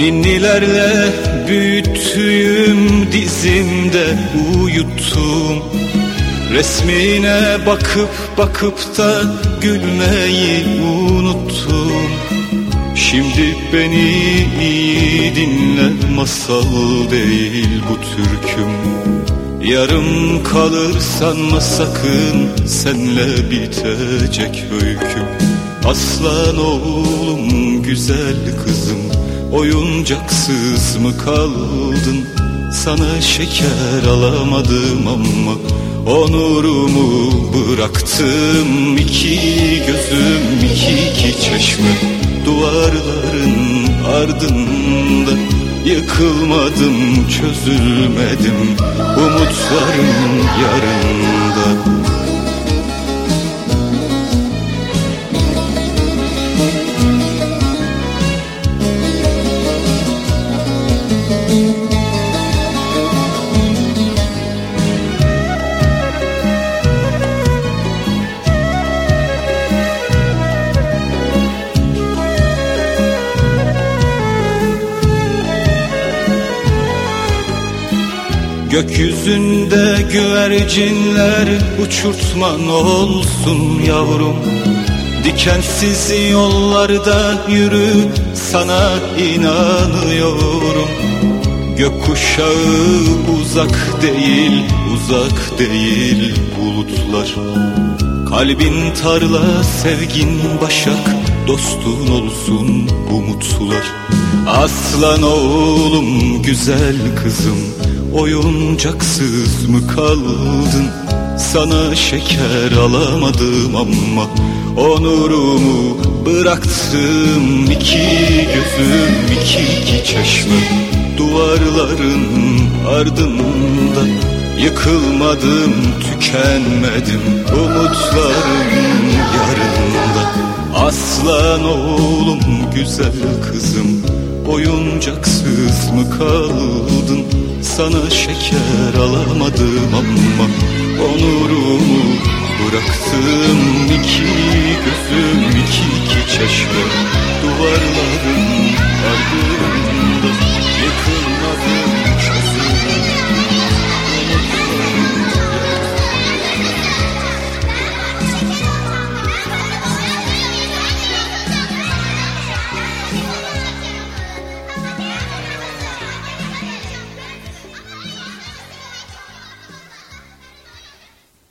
Ninnilerle büyüttüğüm dizimde uyuttum. Resmine bakıp bakıp da gülmeyi unuttum. Şimdi beni iyi dinle masal değil bu türküm. Yarım kalır sanma sakın senle bitecek öyküm. Aslan oğlum güzel kızım oyuncaksız mı kaldın? Sana şeker alamadım ama onurumu bıraktım. İki gözüm iki iki çeşme duvarların ardında. Yıkılmadım çözülmedim umutlarım yarında Gökyüzünde güvercinler uçurtman olsun yavrum. Dikensiz yollarda yürü sana inanıyorum. Gökkuşağı uzak değil, uzak değil bulutlar. Kalbin tarla, sevgin başak, dostun olsun umutlar. Aslan oğlum, güzel kızım Oyuncaksız mı kaldın? Sana şeker alamadım ama Onurumu bıraktım. İki gözüm iki iki çeşme Duvarların ardında. Yıkılmadım tükenmedim Umutlarım yarında. Aslan oğlum güzel kızım Oyuncaksız mı kaldın sana şeker alamadım ama Onurumu bıraktım. İki gözüm iki iki çeşme Duvarların ardında